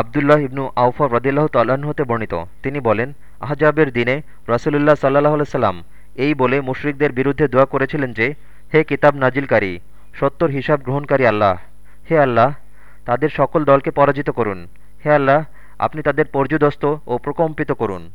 আবদুল্লাহ ইবনু আউফা রদিল্লাহ তাল্লাহ্ন হতে বর্ণিত। তিনি বলেন, আহজাবের দিনে রসুলুল্লাহ সাল্লাহ সাল্লাম এই বলে মুশরিকদের বিরুদ্ধে দোয়া করেছিলেন যে, হে কিতাব নাজিলকারী সত্তর হিসাব গ্রহণকারী আল্লাহ, হে আল্লাহ, তাদের সকল দলকে পরাজিত করুন। হে আল্লাহ, আপনি তাদের পর্যুদস্ত ও প্রকম্পিত করুন।